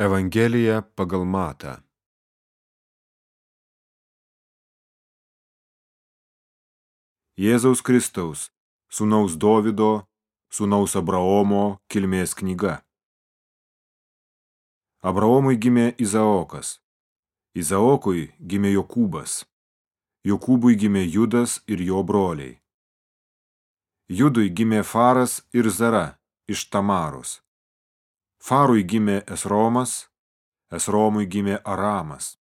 Evangelija pagal Matą. Jėzaus Kristaus, sūnaus Dovido, sūnaus Abraomo kilmės knyga. Abraomui gimė Izaokas, Izaokui gimė Jokūbas, Jokūbui gimė Judas ir jo broliai. Judui gimė Faras ir Zara iš Tamaros. Farui gimė Esromas, Esromui gimė Aramas.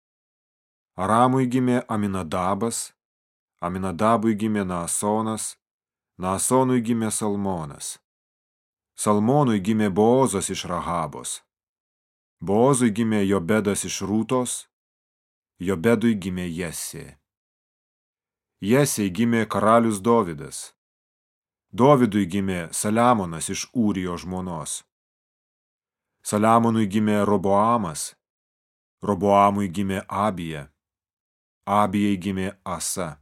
Aramui gimė Aminadabas, Aminadabui gimė Naasonas, Naasonui gimė Salmonas. Salmonui gimė Boozas iš Rahabos. Boozui gimė Jobedas iš Rūtos, Jobedui gimė Jesė. Jesei gimė karalius Dovidas. Dovidui gimė Saliamonas iš Ūrijo žmonos. Saliamonui gimė Roboamas, Roboamui gimė Abija, Abijai gimė Asa.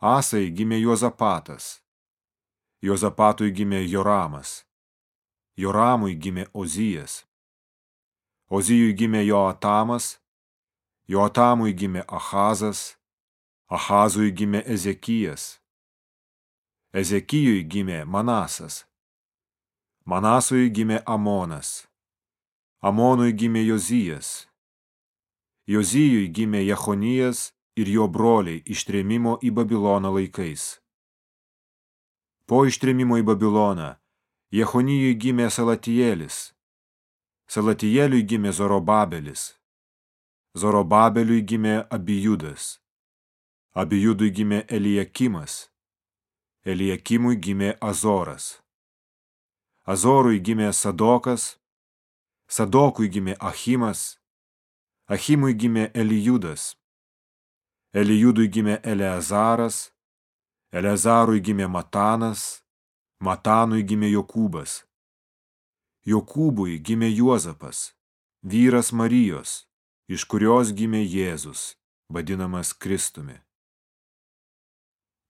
Asai gimė Juozapatas, Juozapatui gimė Joramas, Joramui gimė Ozijas, Ozijui gimė Joatamas, Joatamui gimė Ahazas, Ahazui gimė Ezekijas, Ezekijui gimė Manasas, Manasui gimė Amonas, Amonui gimė Jozijas, Jozijui gimė Jehonijas ir jo broliai ištrėmimo į Babiloną laikais. Po ištrėmimo į Babiloną Jehonijui gimė Salatielis, Salatijeliui gimė Zorobabelis, Zorobabeliui gimė Abijudas, Abijudui gimė Eliakimas, Eliakimui gimė Azoras, Azorui gimė Sadokas, Sadokui gimė Achimas, Achimui gimė Elijudas, Elijudui gimė Eleazaras, Eleazarui gimė Matanas, Matanui gimė Jokūbas, Jokūbui gimė Juozapas, vyras Marijos, iš kurios gimė Jėzus, vadinamas Kristumi.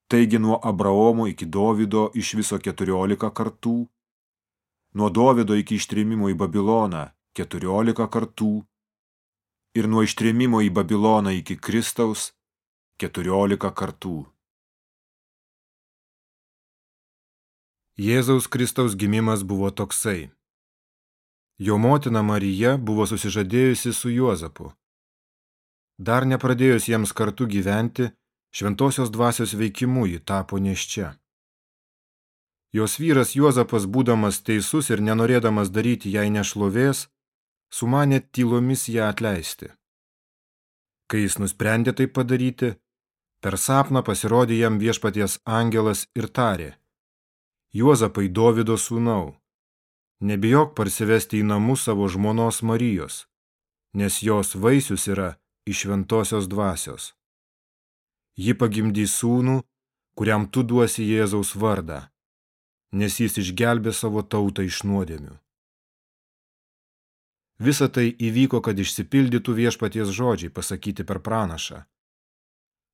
Taigi nuo Abraomo iki Dovido iš viso keturiolika kartų, nuo Dovido iki ištrėmimo į Babiloną keturiolika kartų ir nuo ištrėmimo į Babiloną iki Kristaus keturiolika kartų. Jėzaus Kristaus gimimas buvo toksai. Jo motina Marija buvo susižadėjusi su Juozapu. Dar nepradėjus jiems kartu gyventi, šventosios dvasios veikimu ji tapo neščia. Jos vyras Juozapas, būdamas teisus ir nenorėdamas daryti jai nešlovės, sumanė tylomis ją atleisti. Kai jis nusprendė tai padaryti, per sapną pasirodė jam viešpaties angelas ir tarė, Juozapai Dovido sūnau, nebijok parsivesti į namus savo žmonos Marijos, nes jos vaisius yra iš šventosios dvasios. Ji pagimdys sūnų, kuriam tu duosi Jėzaus vardą nes jis išgelbė savo tautą iš nuodėmių. Visa tai įvyko, kad išsipildytų viešpaties žodžiai pasakyti per pranašą.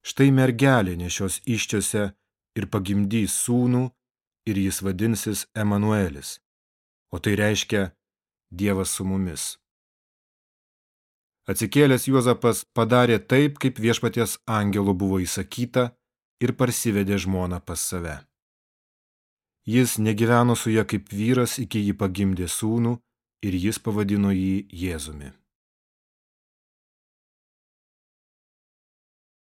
Štai mergelė nešios iščiose ir pagimdys sūnų ir jis vadinsis Emanuelis, o tai reiškia Dievas su mumis. Atsikėlęs Juozapas padarė taip, kaip viešpaties angelo buvo įsakyta ir parsivedė žmoną pas save. Jis negyveno su ja kaip vyras, iki jį pagimdė sūnų ir jis pavadino jį Jėzumi.